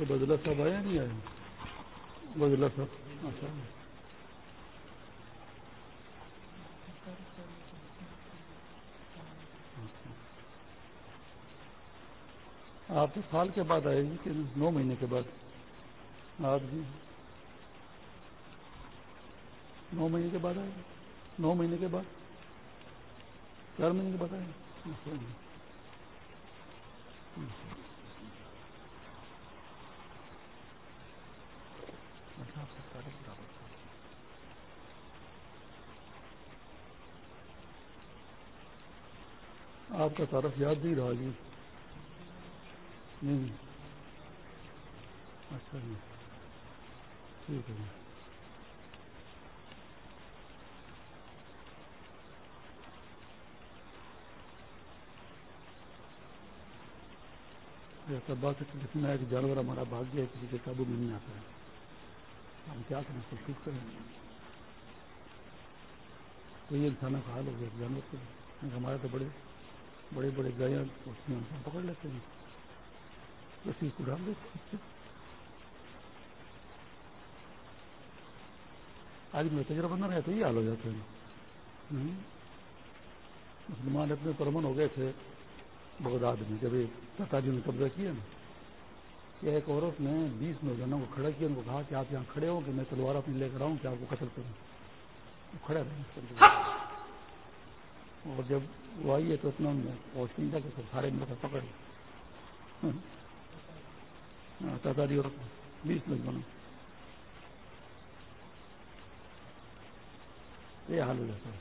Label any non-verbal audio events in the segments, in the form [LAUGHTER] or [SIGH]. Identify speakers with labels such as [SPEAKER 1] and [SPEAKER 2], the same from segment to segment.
[SPEAKER 1] سے بدلا صاحب آئے نہیں آئے بدلا صاحب اچھا آپ تو سال کے بعد آئے گی کہ نو مہینے کے بعد؟ آپ جی۔ نو مہینے کے بعد آئے گی۔ نو مہینے کے بعد؟ چار مہینے کے بعد آئے گی۔ آپ کا تعارف یاد نہیں رہا جی۔ نہیں اچھا جی۔ ٹھیک ہے جی۔ بات لکھنا ہے کہ جانور ہمارا بھاگ گیا کسی کے قابو میں نہیں آتا ہے۔ ہم کیا کریں؟ کوشش کریں۔ تو یہ انسانوں کا حال ہو گیا جانور کے ہمارے تو بڑے بڑے بڑے گائے پکڑ لیتے ہیں۔ رسی کو ڈال دیتے آج میں تجربہ نہ رہے تو یہ حال ہو جاتے ہیں مسلمان اتنے پرمن ہو گئے تھے بغداد میں، جب تاجی نے قبضہ کیا نا۔ کہ ایک عورت نے بیس نوجوانوں کو کھڑا کیا، ان کو کہا کہ آپ یہاں کھڑے ہو کہ میں تلوار اپنی لے کر آؤں کہ آپ کو قتل کروں۔ کھڑے رہے۔ ہاں۔ اور جب وہ آئی ہے تو اتنا پہنچ نہیں تھا کہ سارے مل کر پکڑ ہاں، تاتاری اور بیس نوجوانوں یہ حال ہو جاتا ہے۔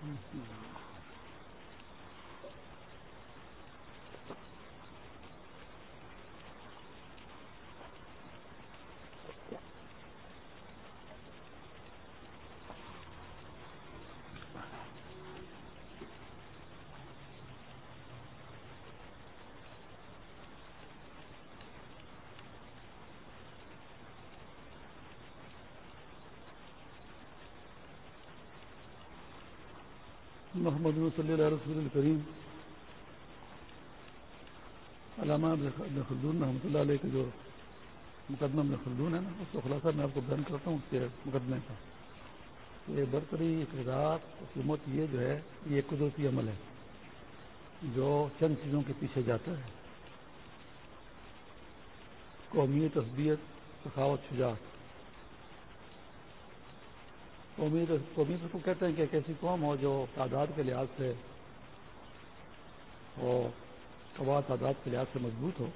[SPEAKER 1] محمد صلی اللہ رسول الکریم. علامہ خلدون رحمۃ اللہ علیہ کے جو مقدمہ میں خلدون ہے نا، اس کو خلاصہ میں آپ کو بیان کرتا ہوں، اس کے مقدمے کا یہ برتری اقتدار حکومت، یہ جو ہے، یہ قدرتی عمل ہے، جو چند چیزوں کے پیچھے جاتا ہے. قومی تصبیت سخاوت، شجاعت. قومی کو کہتے ہیں کہ ایک ایسی قوم ہو جو تعداد کے لحاظ سے وہ قوا تعداد کے لحاظ سے مضبوط ہو۔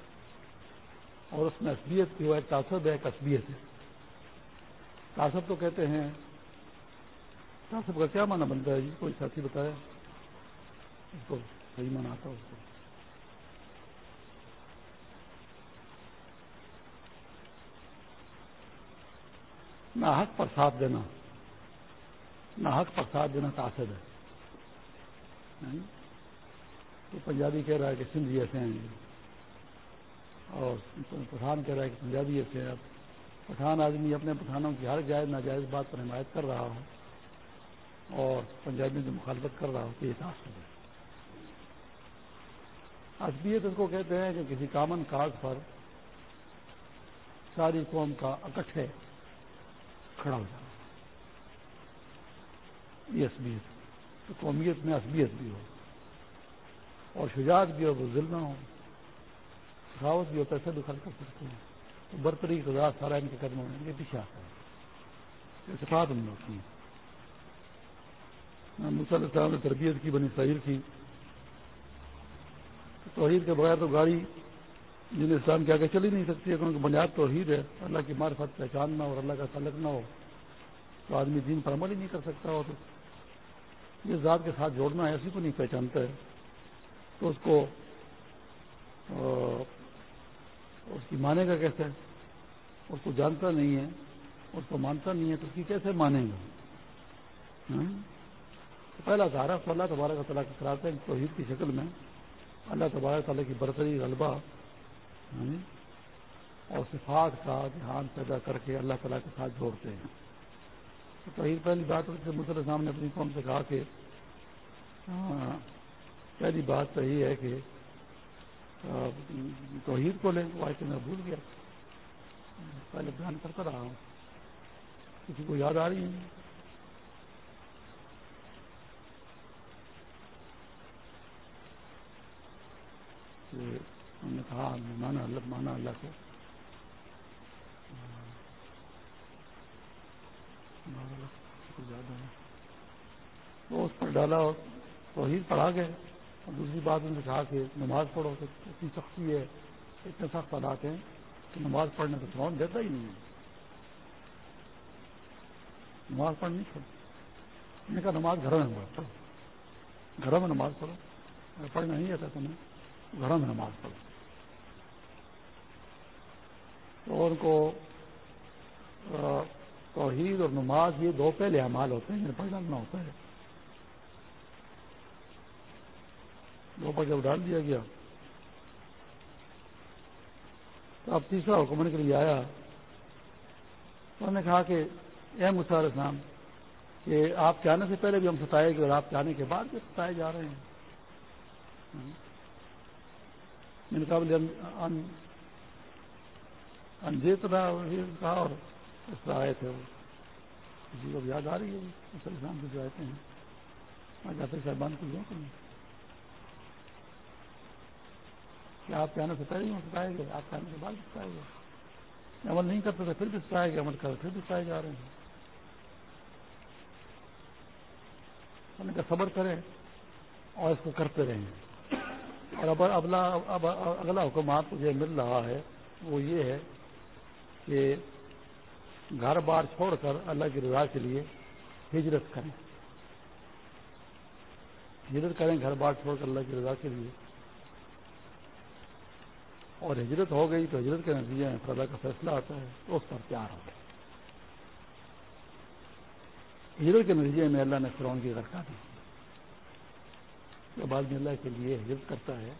[SPEAKER 1] اور اس میں اصلیت کی وہ ایک تعصب ہے، ایک اصلیت ہے۔ تعصب تو کہتے ہیں تعصب کا کیا معنی بنتا ہے؟ جی کوئی ساتھی بتایا اس کو صحیح مانا آتا اس کو۔ نہ حق پر ساتھ دینا۔ نہ حق پر ساتھ دینا تاثر ہے۔ تو پنجابی کہہ رہا ہے کہ سندھی ایسے ہیں۔ اور پٹھان کہہ رہا ہے کہ پنجابی ایسے ہیں۔ پٹھان آدمی اپنے پٹھانوں کی ہر جائز ناجائز بات پر حمایت کر رہا ہو اور پنجابی کی مخالفت کر رہا ہو تو یہ تاثر ہے۔ اصبیت اس کو کہتے ہیں کہ کسی کامن کاج پر ساری قوم کا اکٹھے کھڑا ہو جائے یہ اسبیت تو قومیت میں اسبیت بھی ہو۔ اور شجاعت بھی ہو، وہ ذل نہ ہو۔ سخاوت بھی ہو پیسے بھی خرچ کر سکتے ہیں۔ تو برتری سزا سارا ان کے قدموں میں ان کے پیچھے آتا ہے اتفاق نہیں ہوتی مسل صاحب نے تربیت کی، بنی شہیر کی۔ توحید کے بغیر تو گاڑی جن اسلام کے آگے چل ہی نہیں سکتی ہے کیونکہ بنیاد توحید ہے، اللہ کی معرفت پہچاننا اور اللہ کا تعلق نہ ہو، تو آدمی دین پر عمل ہی نہیں کر سکتا اور جس ذات کے ساتھ جوڑنا ہے ایسی کو نہیں پہچانتا ہے۔ تو اس کو اس کی مانے گا کیسے اس کو جانتا نہیں ہے، اس کو مانتا نہیں ہے، تو اس کی کیسے مانے گا ہاں؟ پہلا سہارا تو اللہ تبارک تعالیٰ کے کراتے ہیں توحید کی شکل میں۔ اللہ تبارک تعالیٰ کی برتری، غلبہ ہاں؟ اور صفات کا دھیان پیدا کر کے اللہ تعالیٰ کے ساتھ جوڑتے ہیں۔ تو پہلی بات مسلم صاحب نے اپنی قوم سے کہا کہ ہاں، پہلی بات تو یہ ہے کہ توحید کو لیں آج میں بھول گیا۔ پہلے بیان کرتا رہا ہوں۔ کسی کو یاد آ رہی ہے؟ ہم نے کہا مانا، اللہ مانا اللہ کو۔ وہ اس پر ڈالا اور توحید پڑھا گئے۔ اور دوسری بات ان نے کہا کہ نماز پڑھو تو اتنی سختی ہے، اتنے سخت حالات ہیں کہ نماز پڑھنے تو سلام دیتا ہی نہیں ہے۔ نماز پڑھنی پڑھ نے کہا نماز گھروں میں پڑھو۔ گھروں میں نماز پڑھو۔ اگر پڑھنا نہیں آتا تمہیں گھروں میں نماز پڑھو تو ان کو توحید اور نماز یہ دو پہلے اعمال ہوتے ہیں جن پر ڈالنا ہوتا ہے۔ دو پر جب ڈال دیا گیا۔ تو اب تیسرا حکومت کے لیے آیا۔ تو انہوں نے کہا کہ، اے مسار اسلام کہ آپ کے آنے سے پہلے بھی ہم ستائے گے اور آپ کے آنے کے بعد بھی ستائے جا رہے ہیں۔ قابل انجیت کہا اور اس طرح آئے تھے وہ۔ جی، کسی کو یاد آ رہی ہے جی، مسل اسلام کی جو آتے ہیں جاتے صاحبان کو یوں کریں کہ آپ کے آنے سے پہلے ہی ستائے گے آپ کے آنے کے بعد ستائے گے عمل نہیں کرتے تھے، پھر بھی ستائے گے عمل کر، پھر بھی ستائے جا رہے ہیں۔ کا صبر کریں اور اس کو کرتے رہیں۔ اور اب اگلا اب اگلا حکم آپ کو جو مل رہا ہے، وہ یہ ہے کہ گھر بار چھوڑ کر اللہ کی رضا کے لیے ہجرت کریں۔ ہجرت کریں گھر بار چھوڑ کر اللہ کی رضا کے لیے۔ اور ہجرت ہو گئی تو ہجرت کے نتیجے میں اللہ کا فیصلہ آتا ہے تو اس پر پیار ہو گیا ہجرت کے نتیجے میں اللہ نے فرون کی رکھا دی۔ بعد میں اللہ کے لیے ہجرت کرتا ہے۔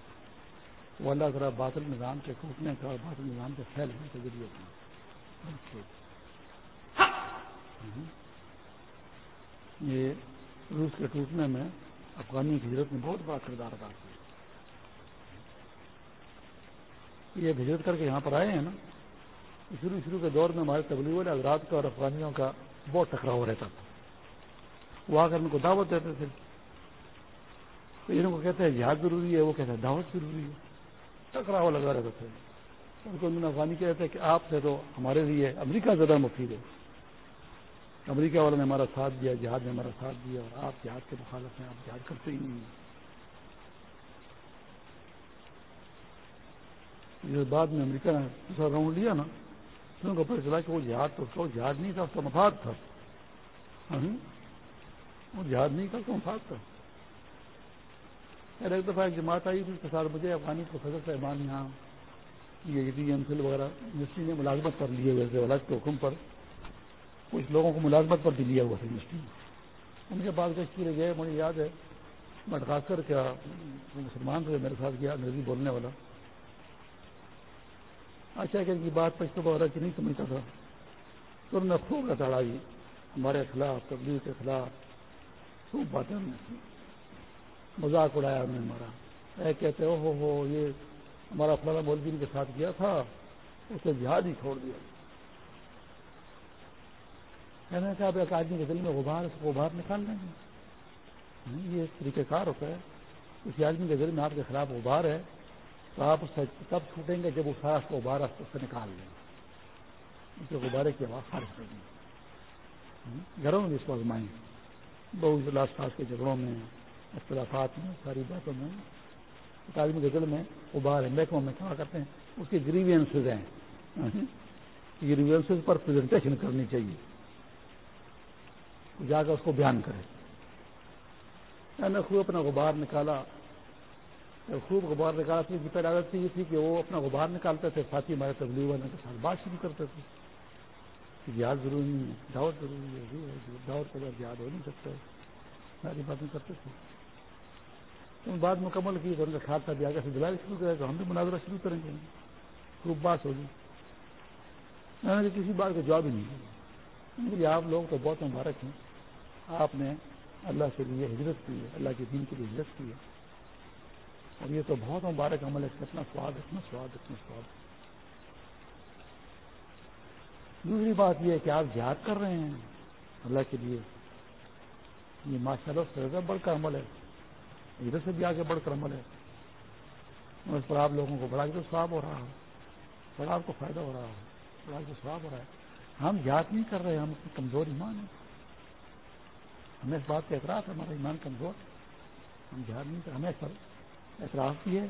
[SPEAKER 1] وہ اللہ ذرا باطل نظام کے ٹوٹنے کا اور باطل نظام کے پھیلنے کے ذریعے۔ یہ روس کے ٹوٹنے میں افغانی کی ہجرت نے بہت بڑا کردار ادا کیا۔ یہ ہجرت کر کے یہاں پر آئے ہیں نا شروع شروع کے دور میں ہمارے تبلیغ والے حضرات کا اور افغانیوں کا بہت ٹکراؤ رہتا تھا۔ وہ آ کر ان کو دعوت دیتے تھے۔ تو ان کو کہتے ہیں، جہاد ضروری ہے۔ وہ کہتے ہیں، دعوت ضروری ہے۔ ٹکراؤ لگا رہتے تھے ان کو افغانی کہتے ہیں کہ آپ سے تو ہمارے لیے امریکہ زیادہ مفید ہے۔ امریکہ والوں نے ہمارا ساتھ دیا، جہاد نے ہمارا ساتھ دیا اور آپ جہاد کے مخالف ہیں، آپ جہاد کرتے ہی نہیں ہیں۔ بعد میں امریکہ نے دوسرا راؤنڈ لیا نا، تو ان کو پتہ چلا کہ وہ جہاد تو اس جہاد نہیں تھا، اس کا مفاد تھا۔ وہ جہاد نہیں تھا، اس کا مفاد تھا۔ ہاں جی؟ ایک دفعہ ایک جماعت آئی تھی، اس کے ساتھ مجھے افغانی پروفیسر صاحبان یہاں P H D M Phil وغیرہ، یونیورسٹی نے ملازمت پر لیے ہوئے تھے الگ کے حکم پر۔ کچھ لوگوں کو ملازمت پر بھی لیا ہوا تھا یونیورسٹی میں۔ ان کے بعد کشتی گئے، مجھے یاد ہے مٹکاسر کیا مسلمان تھے میرے ساتھ گیا، انگریزی بولنے والا۔ اچھا کہ ان کی بات پشتو وغیرہ کی نہیں سمجھتا تھا۔ تو انہوں نے خوب لتاڑائی ہمارے خلاف تبدیل کے خلاف، خوب باتیں مذاق اڑایا انہوں نے ہمارا۔ اے کہتے ہو ہو ہو، یہ ہمارا فلانا مولوی کے ساتھ گیا تھا، اسے جہاد ہی چھوڑ دیا۔ میں نے کہا ایک آدمی کے دل میں غبار اس کو غبار نکال لیں گے۔ یہ طریقہ کار ہوتا ہے۔ کسی آدمی کے دل میں آپ کے خلاف غبار ہے، تو آپ اس سے تب چھوٹیں گے جب وہ سارا کو غبارہ اس سے نکال لیں اس کے غبارے کی آواز خارج کر دیں گھروں میں بھی اس کو آزمائیں بہت لاس پاس کے جھگڑوں میں، اختلافات میں، ساری باتوں میں۔ ایک آدمی کے دل میں غبار ہے۔ محکموں میں کہا کرتے ہیں، اس کی گریوینسز ہیں۔ [LAUGHS] گریوینسز پر پریزنٹیشن کرنی چاہیے۔ جا کر اس کو بیان کرے۔ میں نے خوب اپنا غبار نکالا۔ خوب غبار نکالتے کی پہلے عادت یہ تھی کہ وہ اپنا غبار نکالتے تھے۔ ساتھی ہمارے تبلیغ والے کے ساتھ بات شروع کرتے تھے۔ کہ جہاد ضروری نہیں ہے، دعوت ضروری ہے دعوت کے بعد جہاد ہو نہیں سکتا۔ ساری باتیں کرتے تھے۔ بات مکمل کی تو ان کا خیال تھا بھی آگے سے دلائی شروع کرے تو ہم بھی مناظرہ شروع کریں گے۔ خوب بات ہوگی۔ میں نے کسی بات کا جواب ہی نہیں آپ لوگ تو بہت مبارک ہیں۔ آپ نے اللہ کے لیے ہجرت کی ہے، اللہ کے دین کے لیے ہجرت کی ہے۔ اور یہ تو بہت مبارک عمل ہے کتنا سواد، اتنا سواد اتنا سواد۔ دوسری بات یہ ہے کہ آپ یاد کر رہے ہیں، اللہ کے لیے۔ یہ ماشاء اللہ سے زیادہ بڑھ کر عمل ہے۔ ادھر سے بھی آگے بڑھ کر عمل ہے۔ اس پر آپ لوگوں کو بڑا جو سواب ہو رہا ہے، بڑا آپ کو فائدہ ہو رہا ہے، بڑا جو سواب ہو رہا ہے۔ ہم یاد نہیں کر رہے، ہم کمزور ایمان ہیں۔ ہمیں اس بات کا اعتراف ہے، ہمارا ایمان کمزور ہم یاد نہیں کر ہمیں سر اعتراف بھی ہے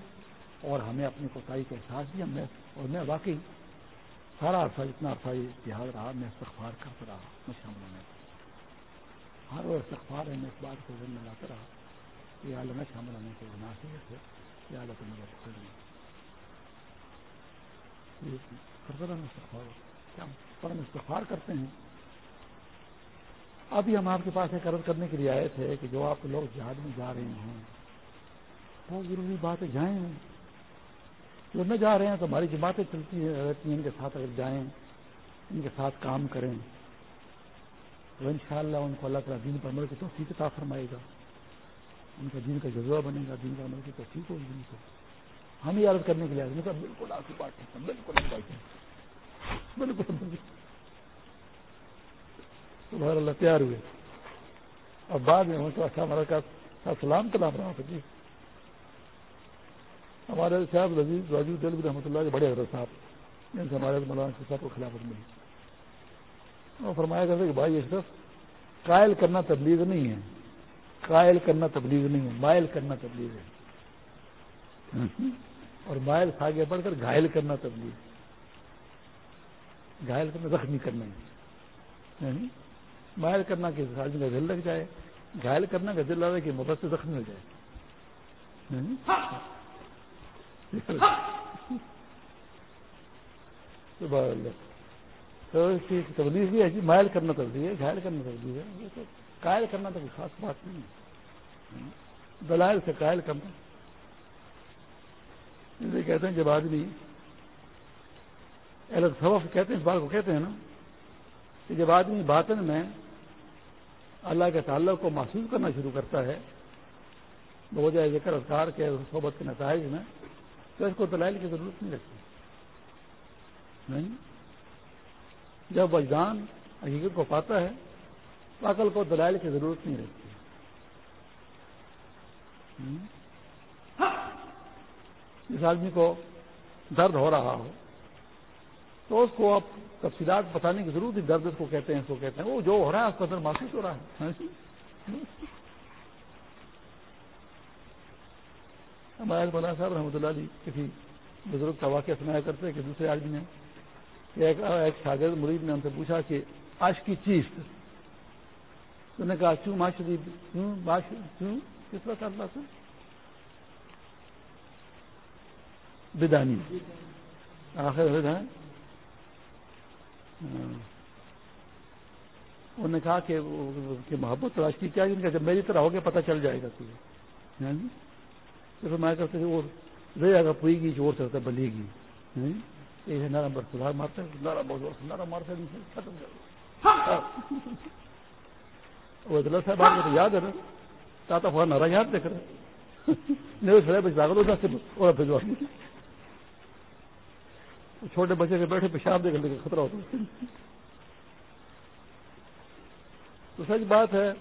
[SPEAKER 1] اور ہمیں اپنی کوتاہی کا احساس بھی ہمیں اور میں واقعی سارا عرصہ جتنا عرصہ اتحاد رہا، میں استغفار کرتا رہا، میں شامل ہونے ہر وہ استغفار ہے، میں اس بات کو ذہن میں لاتا رہا کہ عالم میں شامل ہونے کے مناسب ہے کہ عالت میں کرتا رہا استغفار کیا پر ہم استغفار کرتے ہیں؟ ابھی ہم آپ کے پاس ایک عرض کرنے کے لیے آئے تھے کہ جو آپ لوگ جہاد میں جا رہے ہیں، بہت ضروری بات ہے جائیں جو نہ جا رہے ہیں تو ہماری جماعتیں چلتی رہتی ہیں، ان کے ساتھ اگر جائیں، ان کے ساتھ کام کریں، تو ان شاء اللہ ان کو اللہ تعالیٰ دین پر عمل کی توفیق عطا فرمائے گا۔ ان کا دین کا جذبہ بنے گا، دین کا عمل کی توفیق ہوگی ان کو۔ ہم یہ عرض کرنے کے لیے آئے بالکل آپ کی بات ہے بالکل بالکل تو اللہ تیار ہوئے۔ اب بعد میں اچھا ہمارا سلام کلام رہا تھا جی۔ ہمارے صاحب لذیذ راجو دل رحمۃ اللہ کے بڑے حضرت صاحب جن سے ہمارے مولانا صاحب کو خلافت ملی۔ وہ فرمایا کرتے کہ بھائی یہ صرف قائل کرنا تبلیغ نہیں ہے۔ قائل کرنا تبلیغ نہیں ہے، مائل کرنا تبلیغ ہے۔ اور مائل آگے بڑھ کر گھائل کرنا تبلیغ۔ گھائل کرنا، زخمی کرنا ہے۔ یعنی مائل کرنا کہ آدمی کا دل لگ جائے، گھائل کرنا کا دل لگے کہ محبت سے زخمی ہو جائے۔ یعنی تبلیغ بھی ایسی جی، مائل کرنا تبدیل ہے، گھائل کرنا تبدیل ہے۔ قائل کرنا تو کوئی خاص بات نہیں ہے۔ دلائل سے قائل کرنا۔ جسے کہتے ہیں جب آدمی الگ سبق کہتے ہیں، اس بات کو کہتے ہیں نا کہ جب آدمی باطن میں اللہ کے تعلق کو محسوس کرنا شروع کرتا ہے۔ بہت ذکر اذکار کے صحبت کے نتائج میں، تو اس کو دلائل کی ضرورت نہیں رہتی۔ نہیں؟ جب وجدان حقیقت کو پاتا ہے، تو عقل کو دلائل کی ضرورت نہیں رہتی۔ ہاں، جس آدمی کو درد ہو رہا ہو، تو اس کو اب تفصیلات بتانے کی ضرورت ہی درد اس کو کہتے ہیں، اس کو کہتے ہیں۔ وہ جو ہو رہا ہے، اس کو اندر محسوس ہو رہا ہے۔ ہاں جی؟ ہمارے مولانا صاحب رحمۃ اللہ علی کسی بزرگ کا واقعہ سنایا کرتے کہ دوسرے آدمی نے ایک شاگرد مرید نے ان سے پوچھا کہ آج کی چیز تو نے کہا، کیوں معاشری کیوں کیوں؟ کس طرح کرتا تھا؟ بدانی۔ آخر ہاں۔ انہوں نے کہا کہ محبت تلاش کی کیا جن کا جب میری طرح ہوگے پتہ چل جائے گا تجھے ہاں جی؟ جیسے میں کرتے وہ رہ جائے گا پوئی گی چور سے بلے گی۔ ہاں جی؟ یہ نارا بر سدھار مارتے نارا بہت نارا مارتے ختم کر وہ صاحب آپ کو تو یاد ہے نا؟ تاتا فوراً نارا یاد دیکھ رہے [LAUGHS] نہیں سر بچ لاگو اور بھجوا۔ چھوٹے بچے کے بیٹھے پیشاب دیکھ لے خطرہ ہوتا ہے۔ تو سچ بات ہے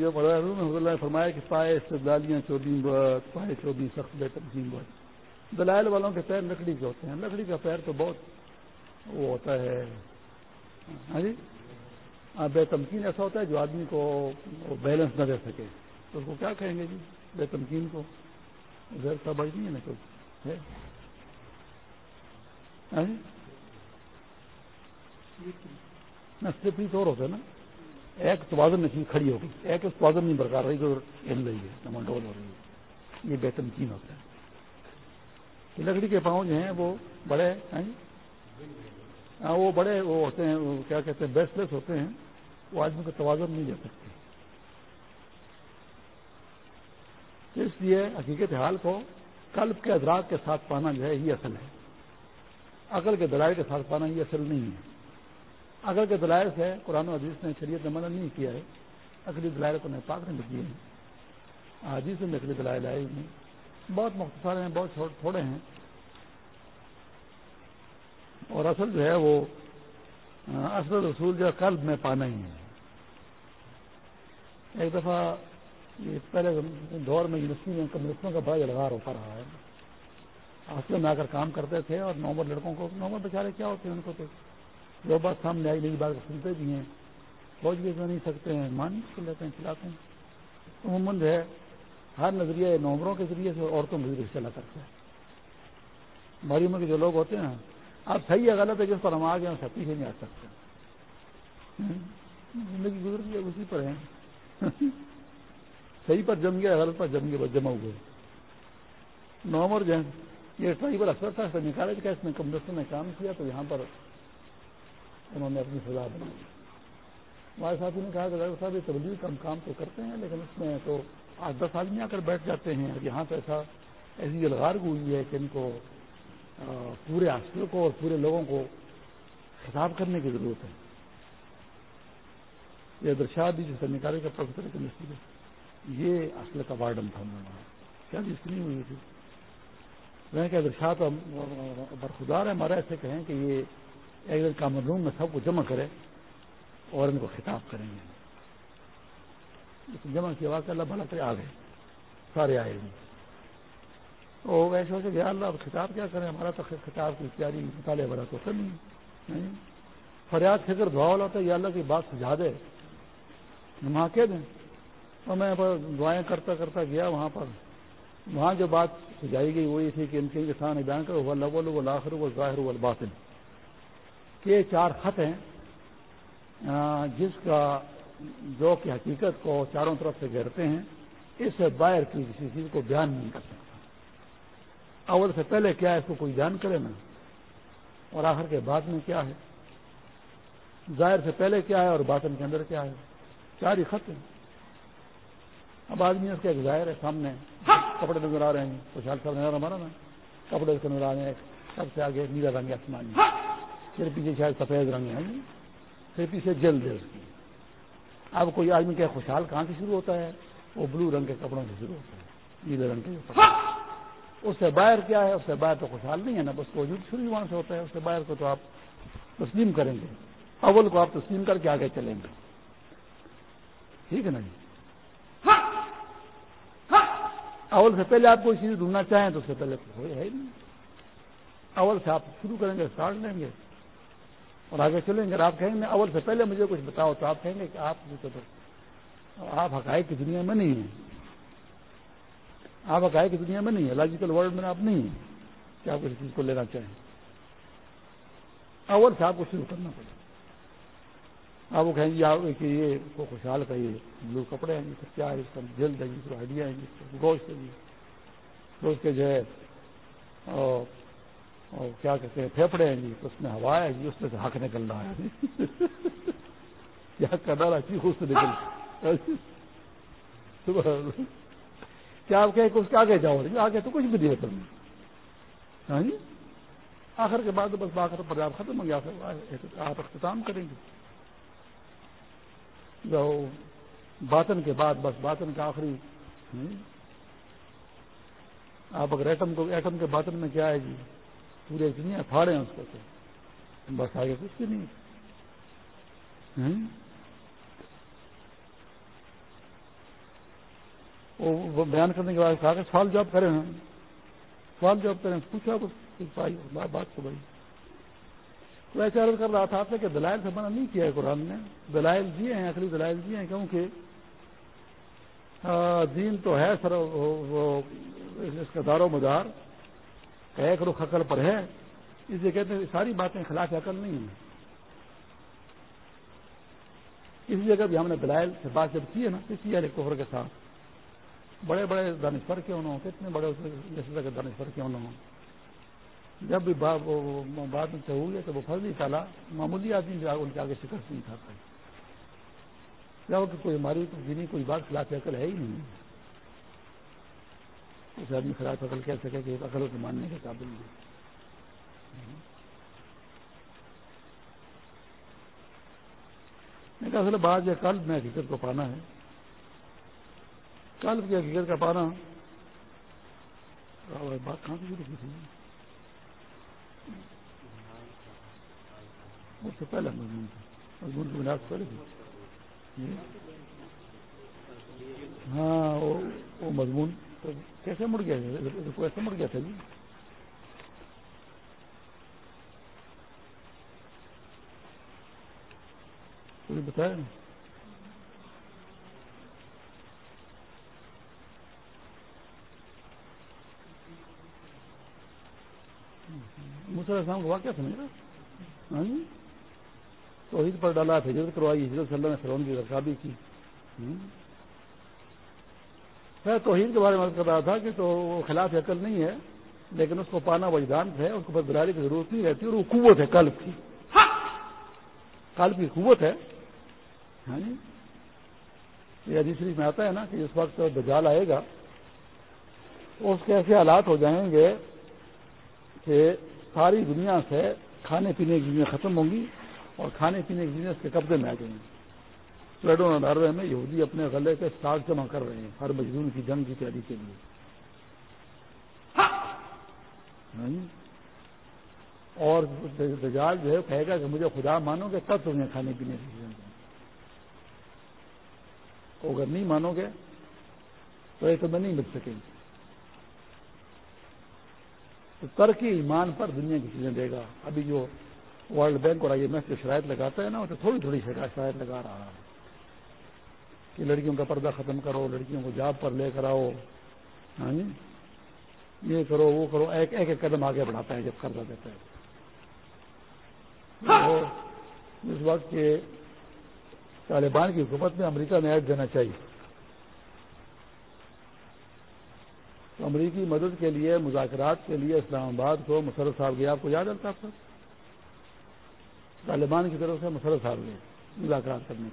[SPEAKER 1] جو محمد اللہ نے فرمایا کہ پائے استدالیاں چودہ بات پائے چودہ سخت بے تقسیم بات دلائل والوں کے پیر لکڑی کے ہوتے ہیں۔ لکڑی کا پیر تو بہت وہ ہوتا ہے۔ ہاں جی؟ ہاں بے تمکین ایسا ہوتا ہے جو آدمی کو بیلنس نہ دے سکے۔ تو اس کو کیا کہیں گے جی؟ بے تمکین کو۔ زیر کا بھائی نہیں ہے نا کچھ ہے؟ ہاں جی؟ نہ، صرف اور ہوتا ہے نا، ایک توازن نہیں کھڑی ہوگی، ایک توازن نہیں برقرار رہی جو ہل رہی ہے منڈول ہو رہی ہے۔ یہ بے تمکین ہوتا ہے۔ لکڑی کے پاؤں جو ہیں، وہ بڑے ہیں ہاں وہ بڑے، وہ ہوتے ہیں، وہ کیا کہتے ہیں بیسٹ لیس ہوتے ہیں، وہ آدمی کو توازن نہیں دے سکتے۔ اس لیے حقیقت حال کو قلب کے ادراک کے ساتھ پانا جو ہے، یہ اصل ہے۔ عقل کے دلائل کے ساتھ پانا یہ اصل نہیں ہے۔ اگر کے دلائل سے قرآن و حدیث نے شریعت نے منع نہیں کیا ہے۔ اگلی دلائل کو نہیں پاک نے لکھی ہیں۔ حدیث میں اگلی دلائل آئی نہیں۔ بہت مختصر ہیں، بہت تھوڑے ہیں۔ اور اصل جو ہے وہ اصل رسول جو ہے قلب میں پانا ہی ہے۔ ایک دفعہ یہ پہلے دور میں یونیورسٹی میں کمیونسٹوں کا بڑا جلغار ہوتا رہا ہے ہاسٹل میں آ کر کام کرتے تھے اور نومر لڑکوں کو نومر بیچارے کیا ہوتے ہیں ان کو تو؟ جو بات سامنے آئی نئی بات سنتے بھی ہیں۔ فوج بھی جو نہیں سکتے ہیں۔ مان کر لیتے ہیں کھلاتے ہیں۔ عموماً جو ہے، ہر نظریہ نومروں کے ذریعے سے عورتوں کے ذریعے سے چلا کرتا ہے۔ ہماری عمر کے جو لوگ ہوتے ہیں آپ صحیح ہے غلط ہے جس پر ہم آ گئے سب پیچھے نہیں آ سکتے۔ زندگی گزر گئی اسی پر ہے [LAUGHS] صحیح پر جم گیا، غلط پر جم گیا جمع ہوئے نومر جو یہ ٹرائی اکثر تھا نکالے تھے اس میں کمپنی نے کام کیا، تو یہاں پر انہوں نے اپنی سزا بنائی۔ ہمارے ساتھی نے کہا کہ ڈاکٹر صاحب، یہ تبدیلی کم کام تو کرتے ہیں، لیکن اس میں تو آٹھ دس آدمی آ کر بیٹھ جاتے ہیں۔ یہاں تو ایسا ایسی جلغار ہوئی ہے کہ ان کو پورے ہاسپٹل کو اور پورے لوگوں کو خطاب کرنے کی ضرورت ہے۔ یہ درشاد بھی جی، جسے نکالے کا پروفیسر کیمسٹری یہ اصل کا وارڈن تھا کیا جی، جس نہیں ہوئی تھی؟ میں کہ درشاد برخدار ہے ہمارا ایسے کہیں کہ یہ ایک دن کامن روم میں سب کو جمع کرے اور ان کو خطاب کریں گے۔ جمع کی آواز اللہ بھلا کرے، آ گئے، سارے آئے وہ ویسے ہو گیا اللہ خطاب کیا کریں، ہمارا تو خطاب کی تیاری مطالعہ بڑا تو کر نہیں فریاد فکر دعا والا ہوتا ہے یہ اللہ کی بات سجا دے وہاں کہہ دیں۔ اور میں دعائیں کرتا کرتا گیا وہاں پر۔ وہاں جو بات سجائی گئی وہی تھی کہ ان کے کسان بیان کرو وہ لغل وہ لاخر وہ ظاہر وہ الباطن کے چار خط ہیں جس کا جو کی حقیقت کو چاروں طرف سے گھیرتے ہیں، اس سے باہر کی کسی چیز کو بیان نہیں کر سکتا۔ اول سے پہلے کیا ہے اس کو کوئی بیان کرے نا؟ اور آخر کے بعد میں کیا ہے؟ ظاہر سے پہلے کیا ہے اور باطن کے اندر کیا ہے؟ چار ہی خط ہیں۔ اب آدمی اس کا ایک ظاہر ہے سامنے کپڑے نظر آ رہے ہیں۔ خوشحال صاحب نظر ہمارا نا کپڑے اس نظر آ رہے ہیں۔ سب سے آگے نیلا رنگ آسمان پھر پیچھے شاید سفید رنگ ہے پھر پیچھے جلد ہے اس کی اب کوئی آدمی کیا خوشحال کہاں سے شروع ہوتا ہے؟ وہ بلو رنگ کے کپڑوں سے شروع ہوتا ہے نیلے رنگ کے کپڑے اس سے باہر کیا ہے؟ اس سے باہر تو خوشحال نہیں ہے نا بس کو وجود شروع وہاں سے ہوتا ہے۔ اس سے باہر کو تو آپ تسلیم کریں گے۔ اول کو آپ تسلیم کر کے آگے چلیں گے۔ ٹھیک ہے نا جی؟ اول سے پہلے آپ کوئی چیز ڈھونڈنا چاہیں تو اس سے پہلے ہے ہی نہیں۔ اول سے آپ شروع کریں گے اسٹارٹ لیں گے۔ اور آگے چلیں گے۔ آپ کہیں گے، اول سے پہلے مجھے کچھ بتاؤ تو آپ کہیں گے کہ آپ آپ حقائق کی دنیا میں نہیں ہیں۔ آپ حقائق کی دنیا میں نہیں ہیں۔ لاجیکل ورلڈ میں آپ نہیں ہیں کہ آپ کسی چیز کو لینا چاہیں۔ اول سے آپ کو شروع کرنا پڑے۔ آپ وہ کہیں گے کہ یہ کو خوشحال کا یہ بلو کپڑے ہیں جی کیا ہے اس کا جلد ہے جی ہڈیاں ہیں جی گوشت ہے جی۔ گوشت کے جو ہے، اور کیا کہتے ہیں پھیپڑے ہیں جی اس میں ہوا ہے جی اس میں سے حق نکل رہا ہے کیا کرنا چیخ اس سے نکل جی۔ [LAUGHS] کیا آپ کہیں کچھ آگے جاؤ جی آگے تو کچھ بھی نہیں ہوتا ہاں جی؟ آخر کے بعد بس باخر پر آپ ختم ہو گیا، آپ اختتام کریں گے۔ جو باطن کے بعد، بس باطن کا آخری آپ اگر ایٹم کو، ایٹم کے باطن میں کیا ہے جی؟ پورے دنیا پھاڑے ہیں اس کو تو۔ بس آگے کچھ بھی نہیں۔ وہ بیان کرنے کے بعد کہا کہ سوال جواب کریں ہم۔ سوال جواب کریں، پوچھا کچھ بات کو بھائی۔ تو عرض کر رہا تھا آپ نے کہ دلائل سے منع نہیں کیا ہے قرآن نے۔ دلائل دیے ہیں اخلی دلائل دیے ہیں کیونکہ دین تو ہے سر، وہ اس کا دار و مدار، ایک رخ عقل پر ہے۔ اس لیے کہتے ہیں ساری باتیں خلاف عقل نہیں ہیں۔ اسی جگہ بھی ہم نے دلائل سے بات جب کی ہے نا کسی والے کوہر کے ساتھ بڑے بڑے دانشور کیوں نہ ہوں کتنے بڑے جیسے دانشور کیوں نہ ہوں جب بھی بات میں سے ہوئی ہے تو وہ فرضی کالا معمولی آدمی جو ان کے آگے شکست نہیں کھاتا جب کوئی ہماری دینی کوئی بات خلاف عقل ہے ہی نہیں۔ اسے آدمی خلاف عقل کہہ سکے کہ عقل کو ماننے کے قابل نہیں۔ اصل بات یہ کل میں حقیقت کو پانا ہے۔ کل کی حقیقت کا پانا۔ بات کہاں سے رکی تھی؟ اس سے پہلے مضمون تھا۔ مضمون کی بنیاد پہلے تھی۔ ہاں وہ مضمون کیسے مڑ گیا ایسے مڑ گیا تھا جی۔ کوئی بتایا السلام کو واقعہ سمجھ رہا ہاں جی۔ توحید پر ڈالا ہجرت کروائی ہجرت صلی اللہ نے فرون کی رکابی کی۔ میں توحید کے بارے میں کر رہا تھا کہ تو وہ خلاف عقل نہیں ہے لیکن اس کو پانا وجدان ہے اس کو بس دلالی کی ضرورت نہیں رہتی اور وہ قوت ہے قلب کی۔ قلب کی قوت ہے۔ ہاں جی؟ یہ شریف میں آتا ہے نا کہ اس وقت دجال آئے گا اس کے ایسے حالات ہو جائیں گے کہ ساری دنیا سے کھانے پینے کی چیزیں ختم ہوں گی اور کھانے پینے کی چیزیں اس کے قبضے میں آ جائیں گی لڈو ناروے میں یہودی اپنے غلے کے ساگ جمع کر رہے ہیں، ہر مجدور کی جنگ کی تیاری کے لیے۔ ہاں جی۔ اور دجال جو ہے کہے گا کہ مجھے خدا مانو گے، تب تمہیں کھانے پینے کی چیزیں اگر نہیں مانو گے، تو یہ تمہیں نہیں مل سکیں گے تو ترکی ایمان پر دنیا کی چیزیں دے گا۔ ابھی جو ورلڈ بینک اور آئی ایم ایف کی شرائط لگاتا ہے نا تو تھوڑی تھوڑی شرائط لگا رہا ہے کہ لڑکیوں کا پردہ ختم کرو لڑکیوں کو جاب پر لے کر آؤ ہاں جی؟ یہ کرو وہ کرو ایک ایک ایک قدم آگے بڑھاتا ہے جب قرضہ دیتا ہے۔ اس وقت کے طالبان کی حکومت میں امریکہ نے ایڈ دینا چاہیے۔ امریکی مدد کے لیے مذاکرات کے لیے اسلام آباد کو مسرت صاحب گیا آپ کو یاد ہے آپ طالبان کی طرف سے مسرت صاحب گئے مذاکرات کرنے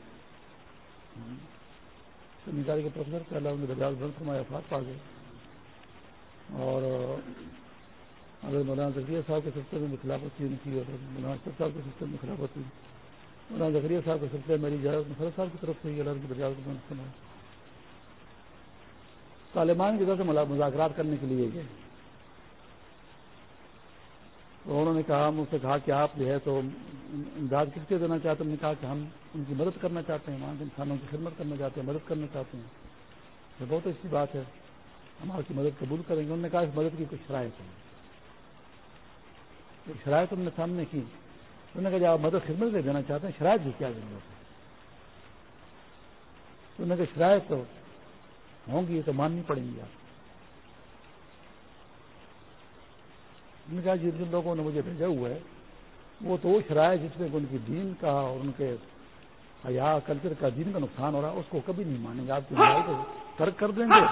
[SPEAKER 1] کے نکال کے پروفیسر پہلا ان کے درجات بند فرمایا فات پا گئے اور اگر مولانا زکریہ صاحب کے سلسلے میں خلافت کی کی اور مولانا اشرف صاحب کے سلسلے میں خلافت کی مولانا زکریہ صاحب کے سلسلے میری اجازت مسرت صاحب کی طرف سے ہی اللہ کی درجات بند فرمایا طالبان کی طرف سے مذاکرات کرنے کے لیے گئے۔ تو انہوں نے کہا، مجھ سے کہا کہ آپ جو ہے تو امداد کس کے دینا چاہتے ہیں؟ نے کہا کہ ہم ان کی مدد کرنا چاہتے ہیں، وہاں کے انسانوں کی خدمت کرنا چاہتے ہیں، مدد کرنا چاہتے ہیں۔ یہ بہت اچھی بات ہے، ہم آپ کی مدد قبول کریں گے۔ انہوں نے کہا، اس مدد کی کچھ شرائط ہے شرائط ہم نے سامنے کی۔ انہوں نے کہا جب آپ مدد خدمت سے دینا چاہتے ہیں، شرائط بھی کیا ضرورت ہے؟ انہوں نے کہا، شرائط تو ہوں گی تو ماننی پڑیں گی آپ۔ نے کہا جن جن لوگوں نے مجھے بھیجا ہوا ہے، وہ تو وہ شرائط جس میں ان کی دین کا اور ان کے حیا، کلچر کا دین کا نقصان ہو رہا ہے، اس کو کبھی نہیں مانیں گے۔ آپ کی کو ترک کر دیں گے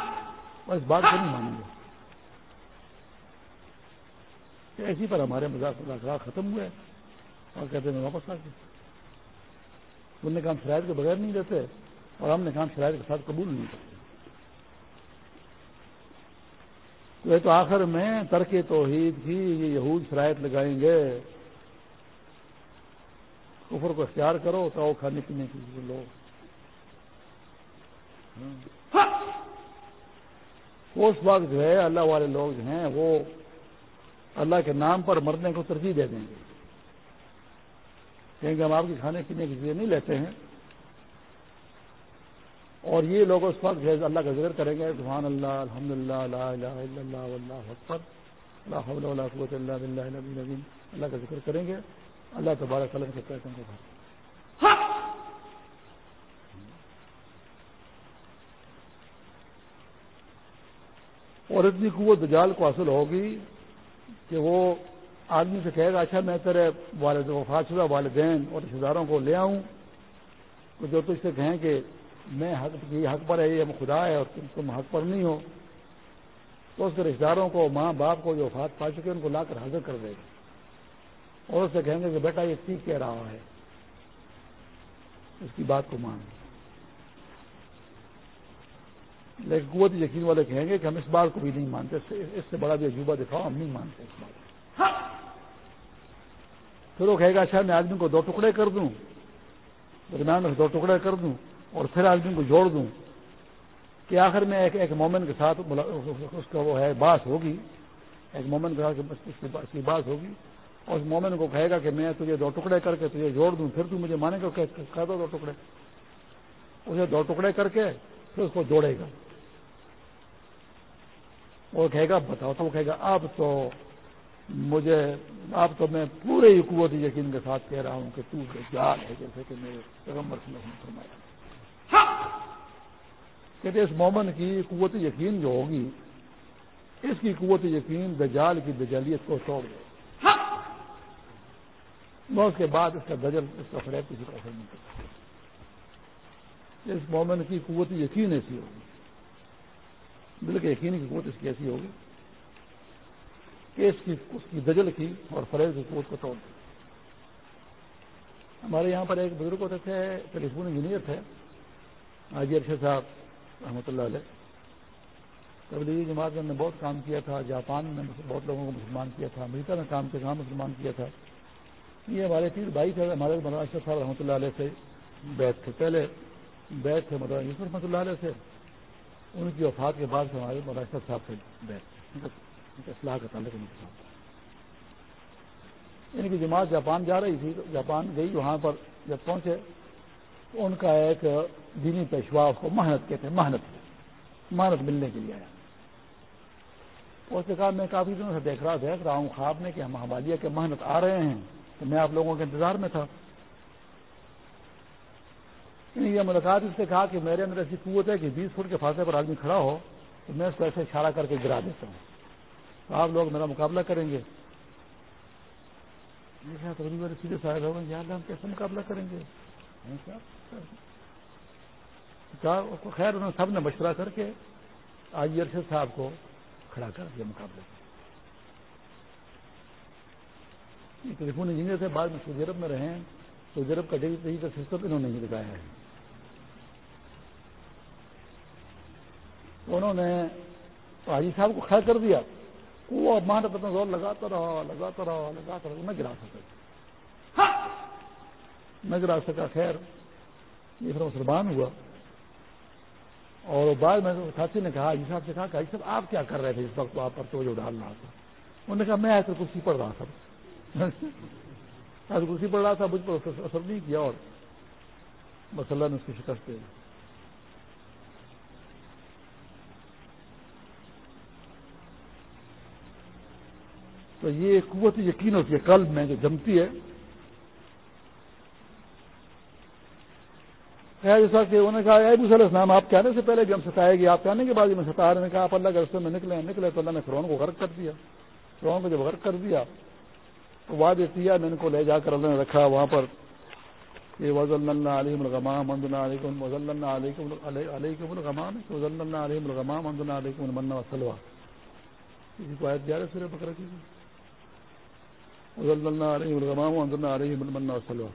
[SPEAKER 1] اور اس بات کو نہیں مانیں گے۔ ایسی پر ہمارے مذاق مذاکرات ختم ہوئے اور کہتے ہیں واپس آ گئے انہوں نے کام شرائط کے بغیر نہیں دیتے اور ہم نے کام شرائط کے ساتھ قبول نہیں کرتے۔ تو تو آخر میں ترک توحید کی یہ یہود شرائط لگائیں گے۔ کفر کو اختیار کرو تو کھانے پینے کی لو ہاں۔ اس وقت جو ہے اللہ والے لوگ جو ہیں وہ اللہ کے نام پر مرنے کو ترجیح دے دیں گے۔ کہیں گے ہم آپ کی کھانے پینے کی چیزیں نہیں لیتے ہیں؟ اور یہ لوگ اس وقت اللہ کا ذکر کریں گے سبحان اللہ الحمد للہ اللہ اللہ اکبر اللہ اللہ قوت اللہ اللہ کا ذکر کریں گے۔ اللہ تبارک کے پیسوں کو بھر اور اتنی قوت دجال کو حاصل ہوگی کہ وہ آدمی سے کہے گا اچھا میں تیرے والد وفات شدہ والدین اور رشتے داروں کو لے آؤں تو جو تجھ سے کہیں کہ میں حق یہ حق پر ہے یہ خدا ہے اور تم تم حق پر نہیں ہو۔ تو اس کے رشتے داروں کو ماں باپ کو جو فات پا چکے ان کو لا کر حاضر کر دے گا۔ اور اس سے کہیں گے کہ بیٹا یہ ٹھیک کہہ رہا ہے۔ اس کی بات کو مان۔ لیکن قوت یقین والے کہیں گے کہ ہم اس بات کو بھی نہیں مانتے اس سے بڑا بھی عجوبہ دکھاؤ ہم نہیں مانتے اس بات پھر وہ کہے گا اچھا میں آدمی کو دو ٹکڑے کر دوں۔ درمیان میں دو ٹکڑے کر دوں۔ اور پھر آدمی کو جوڑ دوں کہ آخر میں ایک ایک مومن کے ساتھ اس کا وہ ہے باس ہوگی۔ ایک مومن کے ساتھ اس کی بات ہوگی۔ اور اس مومن کو کہے گا کہ میں تجھے دو ٹکڑے کر کے تجھے جوڑ دوں، پھر تو مجھے مانے گا کہہ دو دو ٹکڑے۔ اسے دو ٹکڑے کر کے پھر اس کو جوڑے گا۔ وہ کہے گا، بتاؤ تو وہ کہے گا، اب تو مجھے اب تو میں پورے ہی قوت یقین کے ساتھ کہہ رہا ہوں کہ تو جال ہے جیسے کہ میرے پیغمبر سے فرمایا۔ کہتے اس مومن کی قوت یقین جو ہوگی اس کی قوت یقین دجال کی دجالیت کو توڑ دے۔ اس کے بعد اس کا دجل اس کا فریب کسی کا اثر نہیں کرتا۔ اس مومن کی قوت یقین ایسی ہوگی۔ دل کے یقین کی قوت اس کی ایسی ہوگی کہ اس کی اس کی دجل کی اور فریب کی قوت کو توڑ دی ہمارے یہاں پر ایک بزرگ ہوتے تھے ٹیلیفون انجینئر تھے۔ حاجی ارشد صاحب، رحمۃ اللہ علیہ، تبلیغی جماعت میں نے بہت کام کیا تھا، جاپان میں بہت لوگوں کو مسلمان کیا تھا، امریکہ میں کام کے کام مسلمان کیا تھا۔ یہ ہمارے تیر بھائی تھے، ہمارے مولانا صاحب، رحمۃ اللہ علیہ سے بیت تھے۔ پہلے بیت تھے مولانا یوسف، رحمۃ اللہ علیہ سے۔ ان کی وفات کے بعد سے ہمارے مولانا صاحب سے بیت اصلاح کا تعلق ان کے ساتھ۔ ان کی جماعت جاپان جا رہی تھی جاپان گئی وہاں پر جب پہنچے ان کا ایک دینی پیشوا اس کو محنت کہتے ہیں، محنت محنت ملنے کے لیے آیا۔ اس نے کہا، میں کافی دنوں سے دیکھ رہا دیکھ رہا ہوں خواب میں کہ ہم حوالیہ کے محنت آ رہے ہیں، تو میں آپ لوگوں کے انتظار میں تھا۔ یعنی یہ ملاقات اس سے کہا کہ میرے اندر ایسی قوت ہے کہ بیس فٹ کے فاصلے پر آدمی کھڑا ہو، تو میں اس کو ایسے اشارہ کر کے گرا دیتا ہوں۔ تو آپ لوگ میرا مقابلہ کریں گے۔ سیدھے صاحب ہو گئے ہم کیسے مقابلہ کریں گے؟ خیر انہوں نے سب نے مشورہ کر کے آج ارشد صاحب کو کھڑا کر دیا مقابلے ٹیلیفون انجینئر تھے، بعد میں سعودی عرب میں رہے ہیں۔ سعودی عرب کا ڈیجیٹل کا سسٹم انہوں نے ہی بتایا ہے۔ انہوں نے حاجی صاحب کو خیر کر دیا۔ وہ مان اپنا زور لگاتا رہا لگاتا رہا لگاتا رہا میں گرا سکا۔ ہاں! میں گرا سکا، خیر۔ یہ پھر مسلمان ہوا۔ اور بعد میں ساتھی نے کہا، حاجی صاحب سے کہا کہ صاحب، آپ کیا کر رہے تھے اس وقت؟ آپ پر توجہ ڈال رہا تھا۔ انہوں نے کہا، میں ایسے کرسی پڑھ رہا تھا۔ [LAUGHS] کرسی پڑھ رہا تھا، مجھ پر اثر نہیں کیا اور بس اللہ نے اس کی شکست دے تو یہ قوت یقین ہوتی ہے، قلب میں جو جمتی ہے جیسا کہ انہوں نے کہا، اے ابو صلی السلام آپ کہنے سے پہلے بھی ہم ستائے گی آپ کہنے کے بعد میں ستا رہے ہیں. کہا، آپ اللہ کے رستے میں نکلے نکلے تو اللہ نے فرون کو غرق کر دیا فرون کو جب غرق کر دیا، تو واد کیا، میں ان کو لے جا کر اللہ نے رکھا وہاں پر یہ وز اللہ علیہ الغمام مندنا علیکم وزل اللہ علیکم علیکم الغمام وزل اللہ علیہ الغمام مندنا علیکم المن وسلوا کسی کو آیت گیارہ سورہ بکرا کی وزل اللہ علیہ الغمام مندنا علیہ المن وسلوا